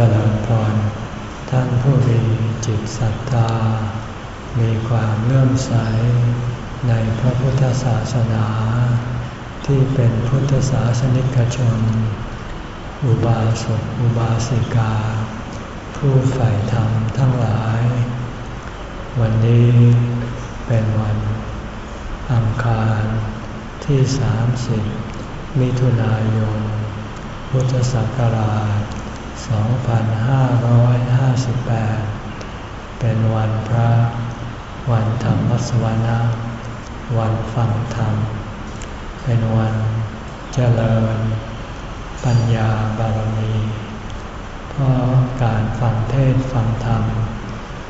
จริญพร ท่านผู้มีจิตศรัทธา มีความเลื่อมใสในพระพุทธศาสนา ที่เป็นพุทธศาสนิกชน อุบาสกอุบาสิกา ผู้ใฝ่ธรรมทั้งหลาย วันนี้เป็นวันอังคารที่ 30 มิถุนายน พุทธศักราช 2558 เป็นวันพระ วันธรรมสวนะ วันฟังธรรม เป็นวันเจริญ ปัญญาบารมี เพราะการฟังเทศฟังธรรม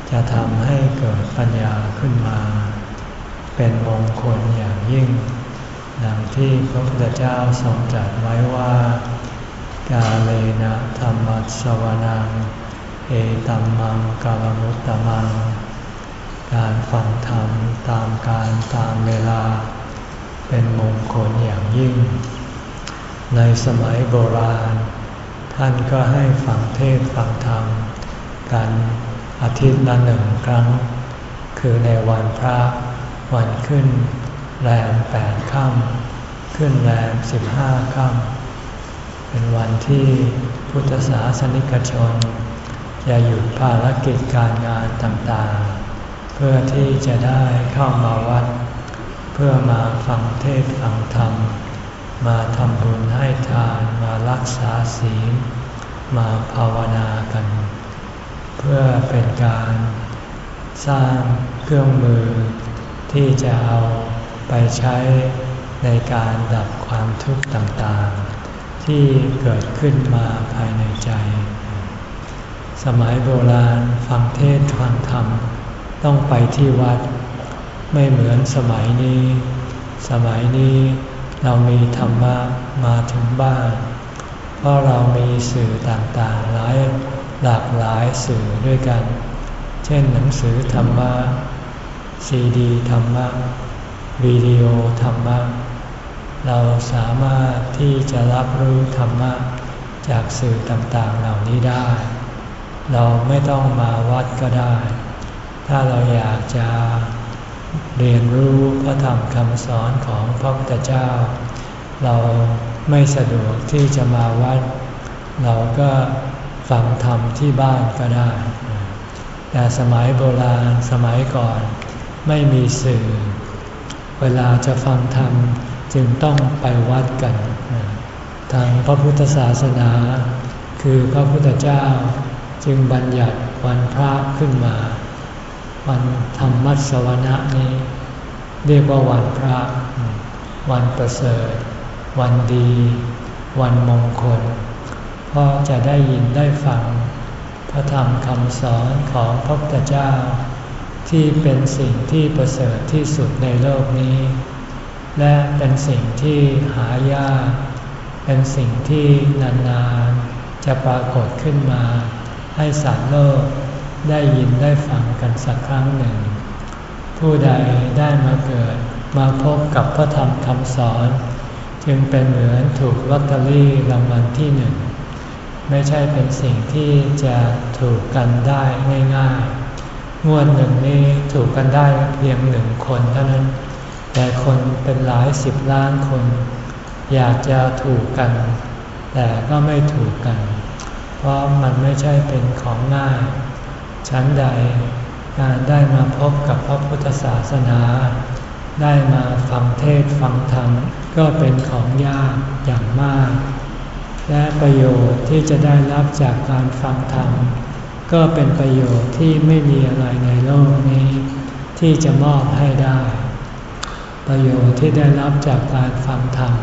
จะทำให้เกิดปัญญาขึ้นมา เป็นมงคลอย่างยิ่งดังที่พระพุทธเจ้าทรงตรัสไว้ว่า กาเลนะธรรมัสวนัง เอตัมมังกาลมุตตมัง การฟังธรรมตามการตามเวลา เป็นมงคลอย่างยิ่ง ในสมัยโบราณ ท่านก็ให้ฟังเทศฟังธรรม กันอาทิตย์ละหนึ่งครั้ง คือในวันพระวันขึ้นแรมแปดค่ำขึ้นแรมสิบห้าค่ำ เป็นวันที่พุทธศาสนิกชน จะหยุดภารกิจการงานต่างๆ เพื่อที่จะได้เข้ามาวัด เพื่อมาฟังเทศฟังธรรม มาทำบุญให้ทานมารักษาศีล มาภาวนากัน เพื่อเป็นการสร้างเครื่องมือที่จะเอาไปใช้ในการดับความทุกข์ต่างๆ ที่เกิดขึ้นมาภายในใจ สมัยโบราณฟังเทศฟังธรรม ต้องไปที่วัด ไม่เหมือนสมัยนี้ สมัยนี้เรามีธรรมะมาถึงบ้าน เพราะเรามีสื่อต่างๆหลายหลากหลายสื่อด้วยกัน เช่นหนังสือธรรมะซีดีธรรมะวิดีโอธรรมะ เราสามารถที่จะรับรู้ธรรมะจากสื่อต่างๆเหล่านี้ได้ เราไม่ต้องมาวัดก็ได้ ถ้าเราอยากจะเรียนรู้พระธรรมคำสอนของพระพุทธเจ้า เราไม่สะดวกที่จะมาวัด เราก็ฟังธรรมที่บ้านก็ได้ แต่สมัยโบราณสมัยก่อนไม่มีสื่อ เวลาจะฟังธรรม จึงต้องไปวัดกัน ทางพระพุทธศาสนา คือพระพุทธเจ้าจึงบัญญัติวันพระขึ้นมา วันธรรมัสวนะนี้ เรียกว่าวันพระ วันประเสริฐ วันดี วันมงคล เพราะจะได้ยินได้ฟัง พระธรรมคำสอนของพระพุทธเจ้า ที่เป็นสิ่งที่ประเสริฐที่สุดในโลกนี้ และเป็นสิ่งที่หายาก เป็นสิ่งที่นานๆ จะปรากฏขึ้นมา ให้สัตว์โลกได้ยินได้ฟังกันสักครั้งหนึ่ง ผู้ใดได้มาเกิดมาพบกับพระธรรมคำสอน จึงเป็นเหมือนถูกลอตเตอรี่รางวัลที่หนึ่ง ไม่ใช่เป็นสิ่งที่จะถูกกันได้ง่ายๆงวดหนึ่งนี้ถูกกันได้เพียงหนึ่งคนเท่านั้น แต่คนเป็นหลายสิบล้านคน อยากจะถูกกัน แต่ก็ไม่ถูกกัน เพราะมันไม่ใช่เป็นของง่าย ชั้นใดการได้มาพบกับพระพุทธศาสนา ได้มาฟังเทศฟังธรรมก็เป็นของยากอย่างมาก และประโยชน์ที่จะได้รับจากการฟังธรรมก็เป็นประโยชน์ที่ไม่มีอะไรในโลกนี้ ที่จะมอบให้ได้ ประโยชน์ที่ได้รับจากการฟังธรรม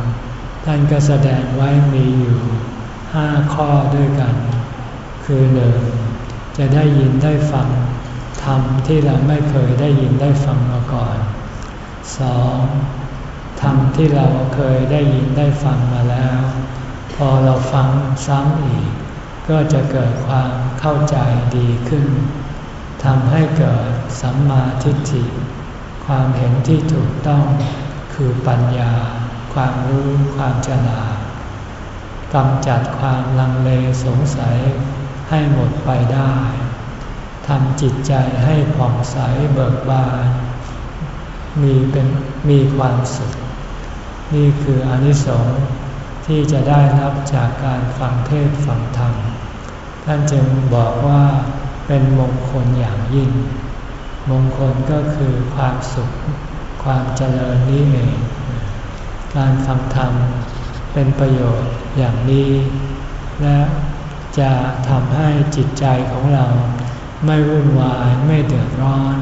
ท่านก็แสดงไว้มีอยู่ห้าข้อด้วยกัน คือหนึ่งจะได้ยินได้ฟังธรรมที่เราไม่เคยได้ยินได้ฟังมาก่อนสองธรรมที่เราเคยได้ยินได้ฟังมาแล้ว พอเราฟังซ้ำอีก ก็จะเกิดความเข้าใจดีขึ้นทำให้เกิดสัมมาทิฏฐิ ความเห็นที่ถูกต้องคือปัญญา ความรู้ความฉลาดกำจัดความลังเลสงสัยให้หมดไปได้ทำจิตใจให้ผ่องใสเบิกบาน มีเป็นมีความสุข นี่คืออนิสงส์ที่จะได้รับจากการฟังเทศฟังธรรม ท่านจึงบอกว่าเป็นมงคลอย่างยิ่ง มงคลก็คือความสุข ความเจริญนี้เอง การฟังธรรมเป็นประโยชน์อย่างนี้ และจะทำให้จิตใจของเราไม่วุ่นวายไม่เดือดร้อน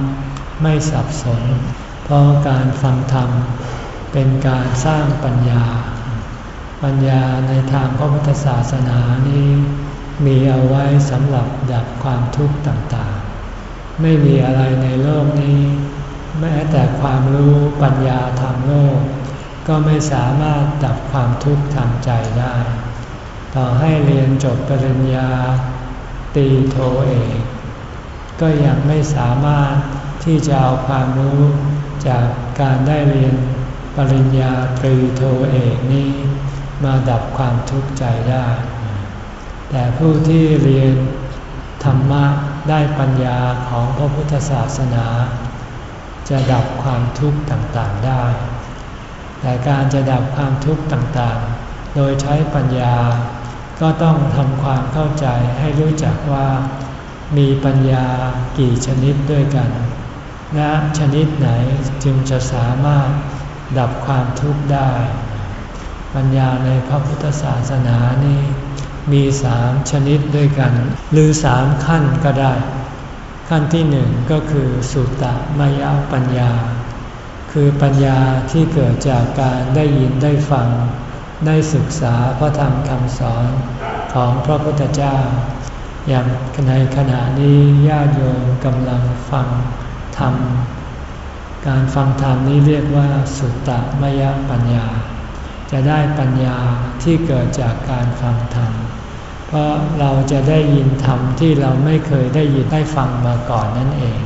ไม่สับสน เพราะการฟังธรรมเป็นการสร้างปัญญา ปัญญาในทางพระพุทธศาสนานี้ มีเอาไว้สำหรับดับความทุกข์ต่างๆ ไม่มีอะไรในโลกนี้ แม้แต่ความรู้ปัญญาทางโลก ก็ไม่สามารถดับความทุกข์ทางใจได้ ต่อให้เรียนจบปริญญาตีโทเอกก็ยังไม่สามารถที่จะเอาความรู้จากการได้เรียนปริญญาตรีโทเอกนี้ มาดับความทุกข์ใจได้ แต่ผู้ที่เรียนธรรมะ ได้ปัญญาของพระพุทธศาสนา จะดับความทุกข์ต่างๆได้ แต่การจะดับความทุกข์ต่างๆ โดยใช้ปัญญา ก็ต้องทำความเข้าใจให้รู้จักว่า มีปัญญากี่ชนิดด้วยกัน และชนิดไหนจึงจะสามารถดับความทุกข์ได้ ปัญญาในพระพุทธศาสนานี้ มีสามชนิดด้วยกัน หรือสามขั้นก็ได้ ขั้นที่หนึ่งก็คือสุตตมยปัญญา คือปัญญาที่เกิดจากการได้ยินได้ฟัง ได้ศึกษาพระธรรมคำสอนของพระพุทธเจ้า อย่างในขณะนี้ญาติโยมกำลังฟังธรรมการฟังธรรมนี้เรียกว่าสุตตมยปัญญา จะได้ปัญญาที่เกิดจากการฟังธรรม เพราะเราจะได้ยินธรรมที่เราไม่เคยได้ยินได้ฟังมาก่อนนั่นเอง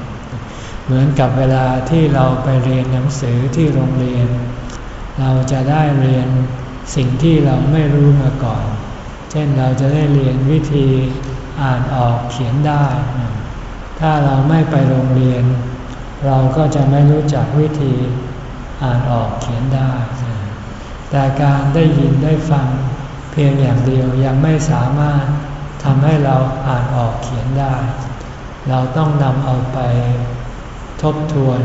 เหมือนกับเวลาที่เราไปเรียนหนังสือที่โรงเรียน เราจะได้เรียนสิ่งที่เราไม่รู้มาก่อน เช่นเราจะได้เรียนวิธีอ่านออกเขียนได้ ถ้าเราไม่ไปโรงเรียน เราก็จะไม่รู้จักวิธีอ่านออกเขียนได้ แต่การได้ยินได้ฟัง พียงอย่างเดียวยังไม่สามารถทำให้เราอ่านออกเขียนได้ เราต้องนำเอาไปทบทวน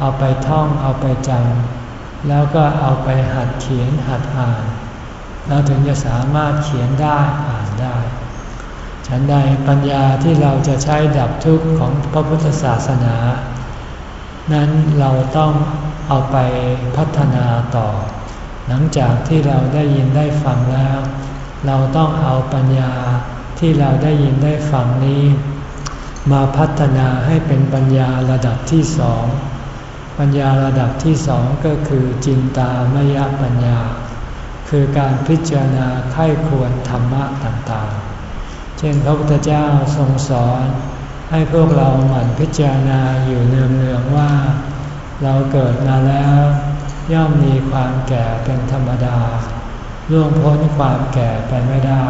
เอาไปท่องเอาไปจำแล้วก็เอาไปหัดเขียนหัดอ่าน เราถึงจะสามารถเขียนได้อ่านได้ ฉันใดปัญญาที่เราจะใช้ดับทุกข์ของพระพุทธศาสนา นั้นเราต้องเอาไปพัฒนาต่อ หลังจากที่เราได้ยินได้ฟังแล้ว เราต้องเอาปัญญาที่เราได้ยินได้ฟังนี้ มาพัฒนาให้เป็นปัญญาระดับที่สอง ปัญญาระดับที่สองก็คือจินตามยปัญญา คือการพิจารณาไข้ควรธรรมะต่างๆ เช่นพระพุทธเจ้าทรงสอนให้พวกเราหมั่นพิจารณาอยู่เนืองๆว่า เราเกิดมาแล้ว ย่อมมีความแก่เป็นธรรมดาล่วงพ้นความแก่ไปไม่ได้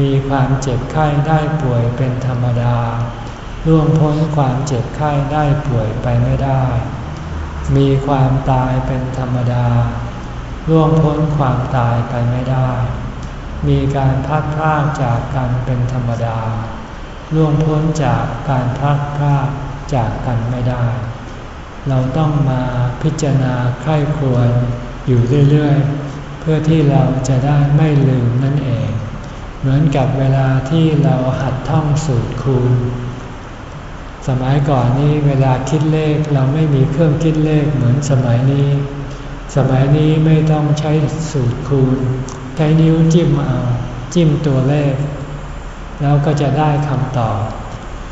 มีความเจ็บไข้ได้ป่วยเป็นธรรมดาล่วงพ้นความเจ็บไข้ได้ป่วยไปไม่ได้ มีความตายเป็นธรรมดาล่วงพ้นความตายไปไม่ได้ มีการพัดพรากจากกันเป็นธรรมดาล่วงพ้นจากการพัดพรากจากกันไม่ได้ เราต้องมาพิจารณาใคร่ควรอยู่เรื่อยๆ เพื่อที่เราจะได้ไม่ลืมนั่นเอง เหมือนกับเวลาที่เราหัดท่องสูตรคูณ สมัยก่อนนี้เวลาคิดเลขเราไม่มีเครื่องคิดเลขเหมือนสมัยนี้ สมัยนี้ไม่ต้องใช้สูตรคูณ ใช้นิ้วจิ้มเอาจิ้มตัวเลข แล้วก็จะได้คำตอบ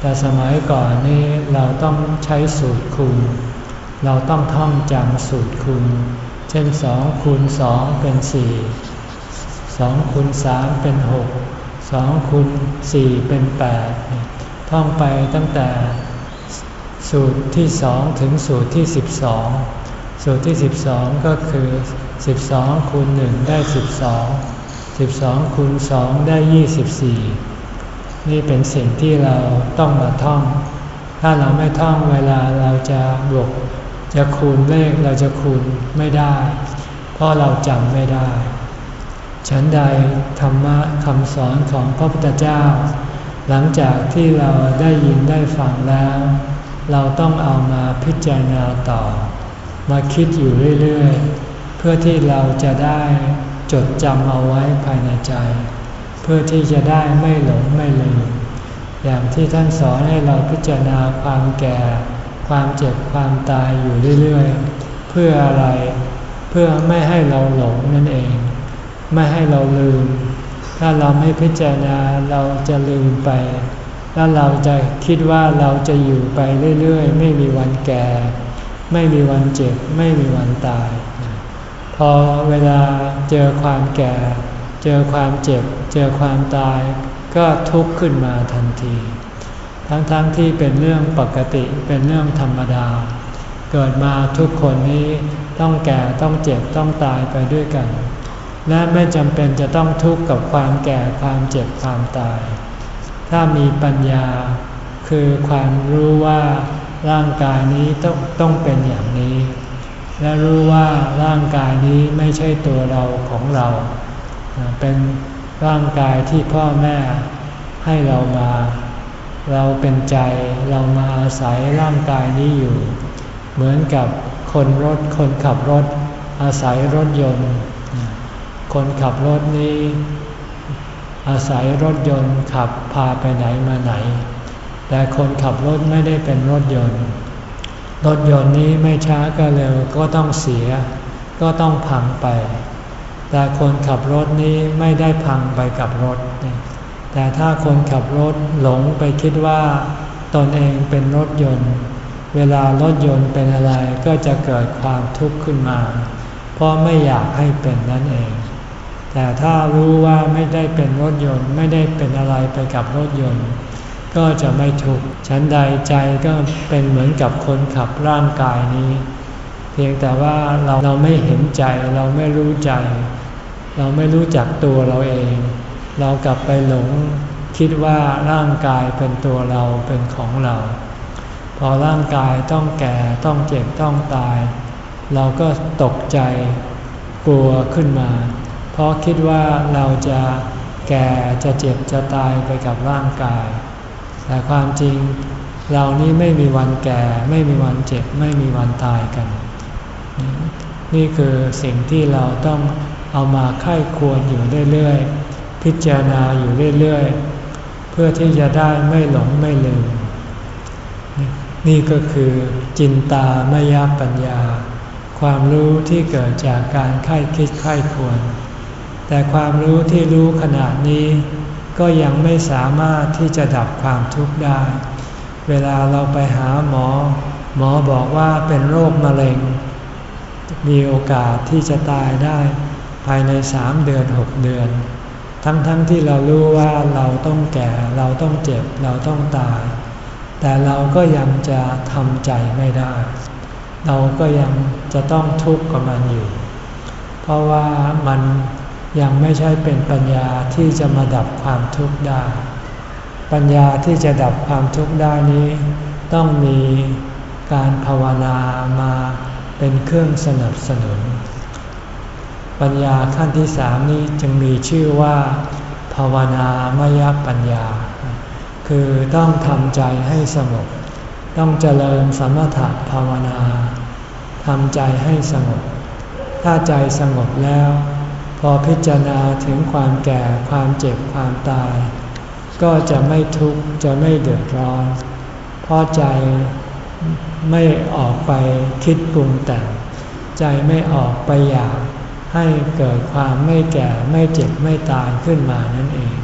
แต่สมัยก่อนนี่เราต้องใช้สูตรคูณ เราต้องท่องจำสูตรคูณ เช่นสองคูณสองเป็นสี่สองคูณสามเป็นหกสองคูณสี่เป็นแปดท่องไปตั้งแต่สูตรที่สองถึงสูตรที่สิบสองสูตรที่12ก็คือ12คูณ1ได้12 12คูณ2ได้24นี่เป็นสิ่งที่เราต้องมาท่อง ถ้าเราไม่ท่องเวลาเราจะบวก จะคูณเลขเราจะคูณไม่ได้ เพราะเราจำไม่ได้ ฉันใดธรรมะคำสอนของพระพุทธเจ้า หลังจากที่เราได้ยินได้ฟังแล้ว เราต้องเอามาพิจารณาต่อ มาคิดอยู่เรื่อยๆ เพื่อที่เราจะได้จดจำเอาไว้ภายในใจ เพื่อที่จะได้ไม่หลงไม่ลืมอย่างที่ท่านสอนให้เราพิจารณาความแก่ ความเจ็บความตายอยู่เรื่อยๆ เพื่ออะไร เพื่อไม่ให้เราหลงนั่นเอง ไม่ให้เราลืม ถ้าเราไม่พิจารณาเราจะลืมไป แล้วเราจะคิดว่าเราจะอยู่ไปเรื่อยๆ ไม่มีวันแก่ ไม่มีวันเจ็บ ไม่มีวันตาย พอเวลาเจอความแก่ เจอความเจ็บ เจอความตาย ก็ทุกข์ขึ้นมาทันที ทั้งๆทที่เป็นเรื่องปกติเป็นเรื่องธรรมดา เกิดมาทุกคนนี้ต้องแก่ต้องเจ็บต้องตายไปด้วยกัน และไม่จำเป็นจะต้องทุกข์กับความแก่ความเจ็บความตาย ถ้ามีปัญญา คือความรู้ว่าร่างกายนี้ต้องต้องเป็นอย่างนี้ และรู้ว่าร่างกายนี้ไม่ใช่ตัวเราของเรา เป็นร่างกายที่พ่อแม่ให้เรามา เราเป็นใจเรามาอาศัยร่างกายนี้อยู่ เหมือนกับคนรถคนขับรถ อาศัยรถยนต์ คนขับรถนี้ อาศัยรถยนต์ขับพาไปไหนมาไหน แต่คนขับรถไม่ได้เป็นรถยนต์ รถยนต์นี้ไม่ช้าก็เร็วก็ต้องเสีย ก็ต้องพังไป แต่คนขับรถนี้ไม่ได้พังไปกับรถ แต่ถ้าคนขับรถหลงไปคิดว่าตนเองเป็นรถยนต์ เวลารถยนต์เป็นอะไรก็จะเกิดความทุกข์ขึ้นมา เพราะไม่อยากให้เป็นนั่นเอง แต่ถ้ารู้ว่าไม่ได้เป็นรถยนต์ไม่ได้เป็นอะไรไปกับรถยนต์ ก็จะไม่ทุกข์ฉันใดใจก็เป็นเหมือนกับคนขับร่างกายนี้ เพียงแต่ว่าเราเราไม่เห็นใจเราไม่รู้ใจ เราไม่รู้จักตัวเราเอง เรากลับไปหลงคิดว่าร่างกายเป็นตัวเราเป็นของเรา พอร่างกายต้องแก่ต้องเจ็บต้องตาย เราก็ตกใจกลัวขึ้นมา เพราะคิดว่าเราจะแก่จะเจ็บจะตายไปกับร่างกาย แต่ความจริงเรานี้ไม่มีวันแก่ ไม่มีวันเจ็บ ไม่มีวันตายกัน นี่คือสิ่งที่เราต้องเอามาไข้ควรอยู่เรื่อยๆ พิจารณาอยู่เรื่อยๆ เพื่อที่จะได้ไม่หลงไม่ลืม นี่ก็คือจินตามยปัญญา ความรู้ที่เกิดจากการไข้คิดไข้ควร แต่ความรู้ที่รู้ขนาดนี้ ก็ยังไม่สามารถที่จะดับความทุกข์ได้ เวลาเราไปหาหมอ หมอบอกว่าเป็นโรคมะเร็ง มีโอกาสที่จะตายได้ ภายในสามเดือนหกเดือน ทั้งๆทที่เรารู้ว่าเราต้องแก่เราต้องเจ็บเราต้องตาย แต่เราก็ยังจะทำใจไม่ได้ เราก็ยังจะต้องทุกข์กับมันอยู่ เพราะว่ามันยังไม่ใช่เป็นปัญญาที่จะมาดับความทุกข์ได้ ปัญญาที่จะดับความทุกข์ได้นี้ ต้องมีการภาวนามาเป็นเครื่องสนับสนุน ปัญญาขั้นที่สามนี้จึงมีชื่อว่า ภาวนามยปัญญา คือต้องทำใจให้สงบ ต้องเจริญสมถะภาวนาทำใจให้สงบ ถ้าใจสงบแล้ว พอพิจารณาถึงความแก่ความเจ็บความตาย ก็จะไม่ทุกข์จะไม่เดือดร้อน เพราะใจไม่ออกไปคิดปรุงแต่ง ใจไม่ออกไปอยาก ให้เกิดความไม่แก่ไม่เจ็บไม่ตายขึ้นมานั่นเอง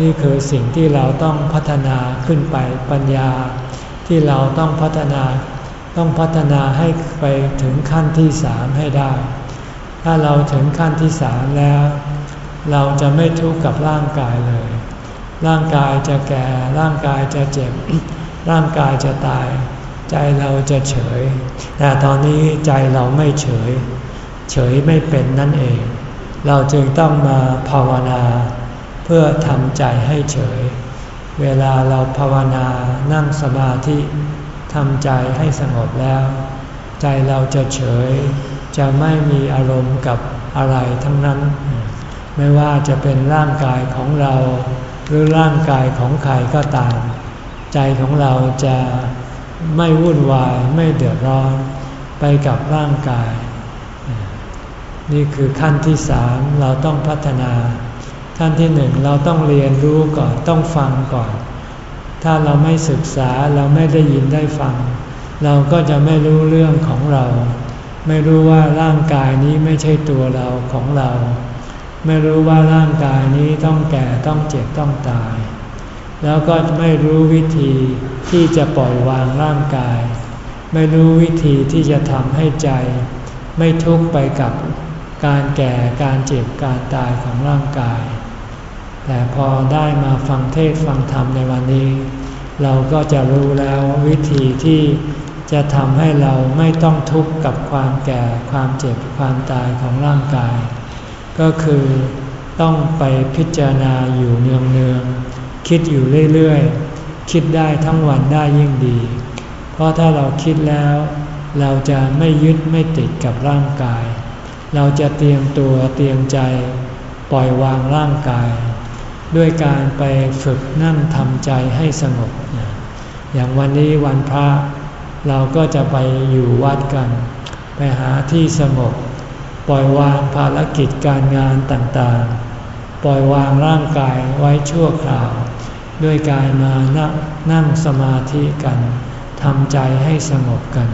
นี่คือสิ่งที่เราต้องพัฒนาขึ้นไปปัญญา ที่เราต้องพัฒนา ต้องพัฒนาให้ไปถึงขั้นที่สามให้ได้ ถ้าเราถึงขั้นที่สามแล้ว เราจะไม่ทุกข์กับร่างกายเลย ร่างกายจะแก่ร่างกายจะเจ็บ ร่างกายจะตาย ใจเราจะเฉย แต่ตอนนี้ใจเราไม่เฉย เฉยไม่เป็นนั่นเอง เราจึงต้องมาภาวนา เพื่อทำใจให้เฉย เวลาเราภาวนานั่งสมาธิทำใจให้สงบแล้ว ใจเราจะเฉย จะไม่มีอารมณ์กับอะไรทั้งนั้น ไม่ว่าจะเป็นร่างกายของเรา หรือร่างกายของใครก็ตาม ใจของเราจะไม่วุ่นวายไม่เดือดร้อนไปกับร่างกาย นี่คือขั้นที่สามเราต้องพัฒนา ขั้นที่หนึ่งเราต้องเรียนรู้ก่อนต้องฟังก่อน ถ้าเราไม่ศึกษาเราไม่ได้ยินได้ฟัง เราก็จะไม่รู้เรื่องของเรา ไม่รู้ว่าร่างกายนี้ไม่ใช่ตัวเราของเรา ไม่รู้ว่าร่างกายนี้ต้องแก่ต้องเจ็บต้องตาย แล้วก็ไม่รู้วิธีที่จะปล่อยวางร่างกาย ไม่รู้วิธีที่จะทำให้ใจ ไม่ทุกข์ไปกับ การแก่การเจ็บการตายของร่างกาย แต่พอได้มาฟังเทศฟังธรรมในวันนี้ เราก็จะรู้แล้ววิธีที่จะทำให้เราไม่ต้องทุกข์กับความแก่ความเจ็บความตายของร่างกาย ก็คือต้องไปพิจารณาอยู่เนืองๆคิดอยู่เรื่อยๆ คิดได้ทั้งวันได้ยิ่งดี เพราะถ้าเราคิดแล้ว เราจะไม่ยึดไม่ติดกับร่างกาย เราจะเตรียมตัวเตรียมใจปล่อยวางร่างกาย ด้วยการไปฝึกนั่งทำใจให้สงบ อย่างวันนี้วันพระเราก็จะไปอยู่วัดกัน ไปหาที่สงบ ปล่อยวางภารกิจการงานต่างๆ ปล่อยวางร่างกายไว้ชั่วคราว ด้วยการมานั่งสมาธิกันทำใจให้สงบกัน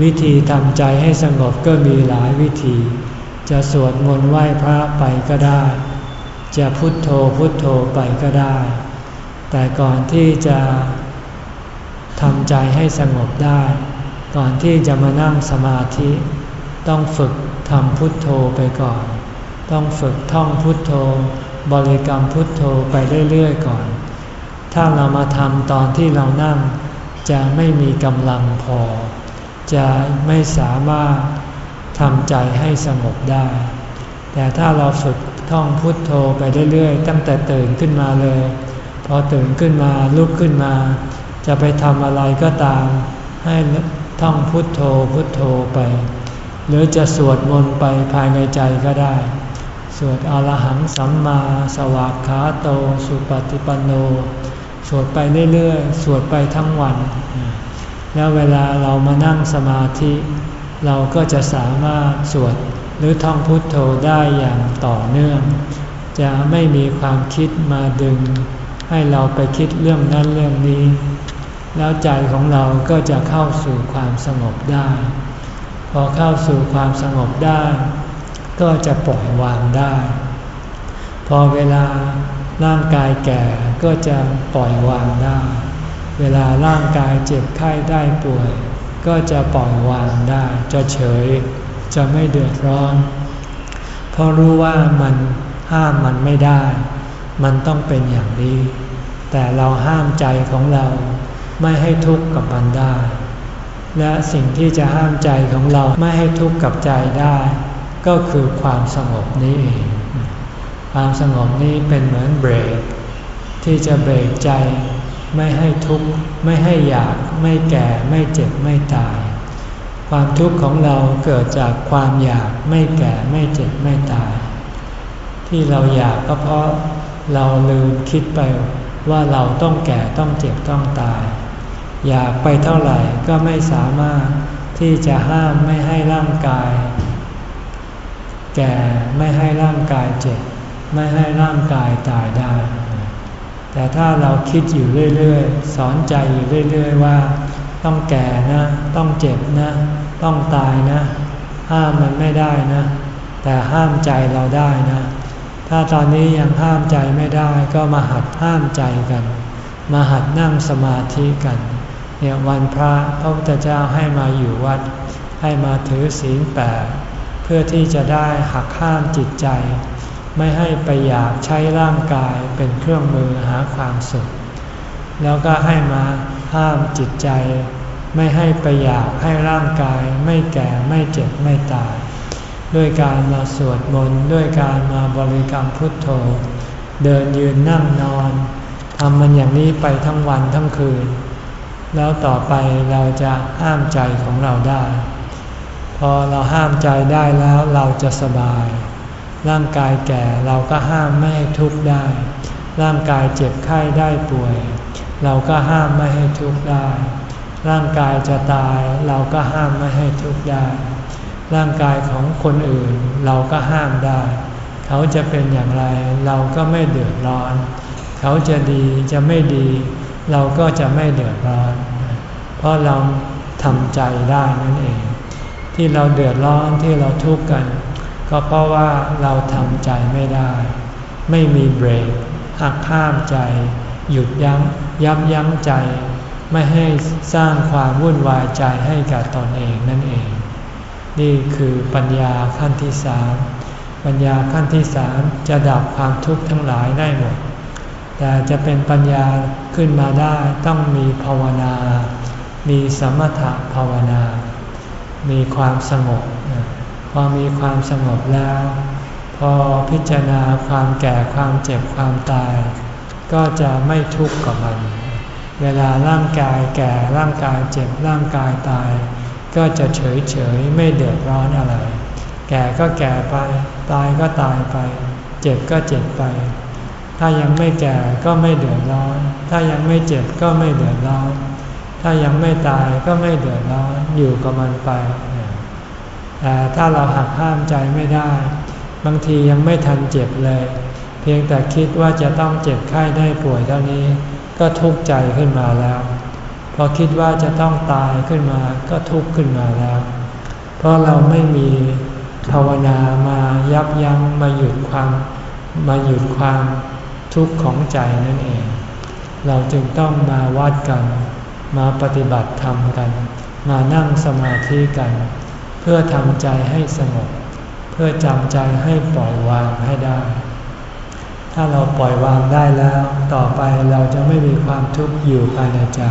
วิธีทำใจให้สงบก็มีหลายวิธี จะสวดมนต์ไหว้พระไปก็ได้ จะพุทโธพุทโธไปก็ได้ แต่ก่อนที่จะทำใจให้สงบได้ ก่อนที่จะมานั่งสมาธิ ต้องฝึกทำพุทโธไปก่อน ต้องฝึกท่องพุทโธ บริกรรมพุทโธไปเรื่อยๆก่อน ถ้าเรามาทำตอนที่เรานั่งจะไม่มีกำลังพอ จะไม่สามารถทำใจให้สงบได้ แต่ถ้าเราฝึกท่องพุทโธไปเรื่อยๆ ตั้งแต่ตื่นขึ้นมาเลย พอตื่นขึ้นมาลุกขึ้นมา จะไปทำอะไรก็ตาม ให้ท่องพุทโธพุทโธไป หรือจะสวดมนต์ไปภายในใจก็ได้ สวดอรหังสัมมาสวากขาโต สุปฏิปันโน สวดไปเรื่อยๆ สวดไปทั้งวัน แล้วเวลาเรามานั่งสมาธิ เราก็จะสามารถสวดหรือท่องพุทโธได้อย่างต่อเนื่อง จะไม่มีความคิดมาดึง ให้เราไปคิดเรื่องนั้นเรื่องนี้ แล้วใจของเราก็จะเข้าสู่ความสงบได้ พอเข้าสู่ความสงบได้ ก็จะปล่อยวางได้ พอเวลาร่างกายแก่ก็จะปล่อยวางได้ เวลาร่างกายเจ็บไข้ได้ป่วย ก็จะปล่อยวางได้ จะเฉย จะไม่เดือดร้อน เพราะรู้ว่ามันห้ามมันไม่ได้ มันต้องเป็นอย่างนี้ แต่เราห้ามใจของเราไม่ให้ทุกข์กับมันได้ และสิ่งที่จะห้ามใจของเราไม่ให้ทุกข์กับใจได้ ก็คือความสงบนี้เอง ความสงบนี้เป็นเหมือนเบรก ที่จะเบรกใจ ไม่ให้ทุกข์ไม่ให้อยากไม่แก่ไม่เจ็บไม่ตาย ความทุกข์ของเราเกิดจากความอยากไม่แก่ไม่เจ็บไม่ตาย ที่เราอยากก็เพราะเราลืมคิดไปว่าเราต้องแก่ต้องเจ็บต้องตาย อยากไปเท่าไหร่ก็ไม่สามารถที่จะห้ามไม่ให้ร่างกาย แก่ไม่ให้ร่างกายเจ็บ ไม่ให้ร่างกายตายได้ แต่ถ้าเราคิดอยู่เรื่อยๆ สอนใจอยู่เรื่อยๆว่า ต้องแก่นะ ต้องเจ็บนะ ต้องตายนะ ห้ามมันไม่ได้นะ แต่ห้ามใจเราได้นะ ถ้าตอนนี้ยังห้ามใจไม่ได้ก็มาหัดห้ามใจกัน มาหัดนั่งสมาธิกันเนี่ยวันพระพระพุทธเจ้าให้มาอยู่วัด ให้มาถือศีลแปดเพื่อที่จะได้หักห้ามจิตใจ ไม่ให้ไปอยากใช้ร่างกายเป็นเครื่องมือหาความสุข แล้วก็ให้มาห้ามจิตใจ ไม่ให้ไปอยากให้ร่างกาย ไม่แก่ไม่เจ็บไม่ตาย ด้วยการมาสวดมนต์ด้วยการมาบริกรรมพุทโธ เดินยืนนั่งนอนทำมันอย่างนี้ไปทั้งวันทั้งคืน แล้วต่อไปเราจะห้ามใจของเราได้ พอเราห้ามใจได้แล้วเราจะสบาย ร่างกายแก่เราก็ห้ามไม่ให้ทุกข์ได้ ร่างกายเจ็บไข้ได้ป่วย เราก็ห้ามไม่ให้ทุกข์ได้ ร่างกายจะตายเราก็ห้ามไม่ให้ทุกข์ได้ ร่างกายของคนอื่นเราก็ห้ามได้ เขาจะเป็นอย่างไรเราก็ไม่เดือดร้อน เขาจะดีจะไม่ดี เราก็จะไม่เดือดร้อน เพราะเราทำใจได้นั่นเอง ที่เราเดือดร้อนที่เราทุกข์กัน ก็เพราะว่าเราทำใจไม่ได้ ไม่มีเบรกหักห้ามใจ หยุดยัง้งยับยั้งใจ ไม่ให้สร้างความวุ่นวายใจให้กับตนเองนั่นเอง นี่คือปัญญาขั้นที่สามปัญญาขั้นที่สามจะดับความทุกข์ทั้งหลายได้หมด แต่จะเป็นปัญญาขึ้นมาได้ต้องมีภาวนา มีสมถะภาวนา มีความสงบ พอมีความสงบแล้ว พอพิจารณาความแก่ความเจ็บความตาย ก็จะไม่ทุกข์กับมัน เวลาร่างกายแก่ร่างกายเจ็บร่างกายตาย ก็จะเฉยเฉยไม่เดือดร้อนอะไร แก่ก็แก่ไป ตายก็ตายไป เจ็บก็เจ็บไป ถ้ายังไม่แก่ก็ไม่เดือดร้อน ถ้ายังไม่เจ็บก็ไม่เดือดร้อน ถ้ายังไม่ตายก็ไม่เดือดร้อนอยู่กับมันไป ถ้าเราหักห้ามใจไม่ได้ บางทียังไม่ทันเจ็บเลย เพียงแต่คิดว่าจะต้องเจ็บไข้ได้ป่วยเท่านี้ ก็ทุกข์ใจขึ้นมาแล้ว พอคิดว่าจะต้องตายขึ้นมาก็ทุกข์ขึ้นมาแล้ว เพราะเราไม่มีภาวนามายับยั้งมาหยุดความมาหยุดความทุกข์ของใจนั่นเอง เราจึงต้องมาวัดกัน มาปฏิบัติธรรมกัน มานั่งสมาธิกัน เพื่อทำใจให้สงบ เพื่อจำใจให้ปล่อยวางให้ได้ ถ้าเราปล่อยวางได้แล้ว ต่อไปเราจะไม่มีความทุกข์อยู่ภายในใจ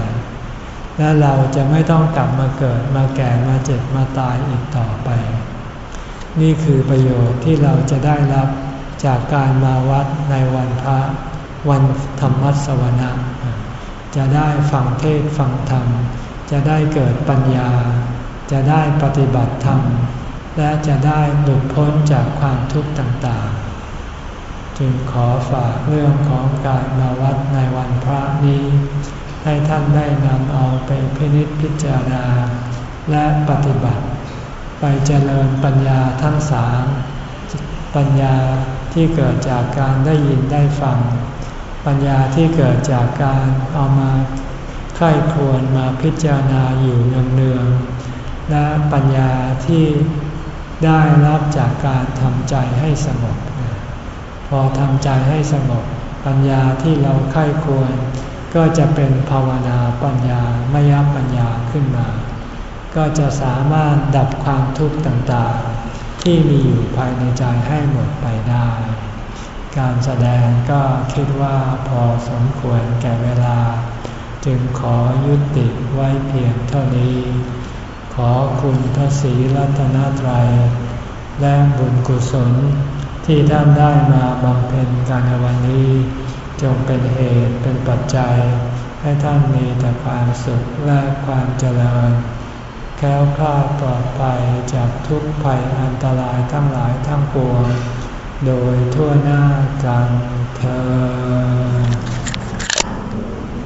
และเราจะไม่ต้องกลับมาเกิดมาแก่มาเจ็บมาตายอีกต่อไป นี่คือประโยชน์ที่เราจะได้รับจากการมาวัดในวันพระวันธรรมสวนะจะได้ฟังเทศฟังธรรม จะได้เกิดปัญญา จะได้ปฏิบัติธรรม และจะได้หลุดพ้นจากความทุกข์ต่างๆ จึงขอฝากเรื่องของการมาวัดในวันพระนี้ ให้ท่านได้นำเอาไปพินิจพิจารณา และปฏิบัติ ไปเจริญปัญญาทั้งสามปัญญาที่เกิดจากการได้ยินได้ฟัง ปัญญาที่เกิดจากการเอามาไข้ควรมาพิจารณาอยู่เนืองๆ และปัญญาที่ได้รับจากการทำใจให้สงบ พอทำใจให้สงบ ปัญญาที่เราไข้ควร ก็จะเป็นภาวนาปัญญามยปัญญาขึ้นมา ก็จะสามารถดับความทุกข์ต่างๆ ที่มีอยู่ภายในใจให้หมดไปได้ การแสดงก็คิดว่าพอสมควรแก่เวลา จึงขอยุติไว้เพียงเท่านี้ ขอคุณพระศรีรัตนตรัย และบุญกุศลที่ท่านได้มาบำเพ็ญการในวันนี้ จงเป็นเหตุเป็นปัจจัย ให้ท่านมีแต่ความสุขและความเจริญ แค้วคลาดปลอดภัยจากทุกภัยอันตรายทั้งหลายทั้งปวง โดยทั่วหน้ากันเธอ